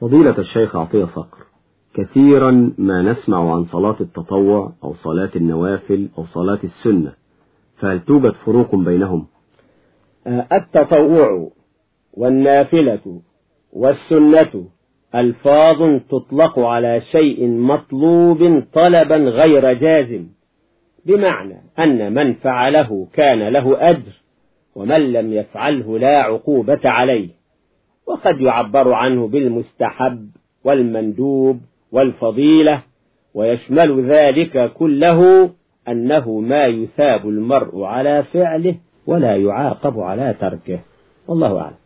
فضيلة الشيخ عطية صقر كثيرا ما نسمع عن صلاة التطوع أو صلاة النوافل أو صلاة السنة فهل توجد فروق بينهم؟ التطوع والنافلة والسنة ألفاظ تطلق على شيء مطلوب طلبا غير جازم بمعنى أن من فعله كان له أجر ومن لم يفعله لا عقوبة عليه. وقد يعبر عنه بالمستحب والمندوب والفضيلة ويشمل ذلك كله أنه ما يثاب المرء على فعله ولا يعاقب على تركه. والله أعلم.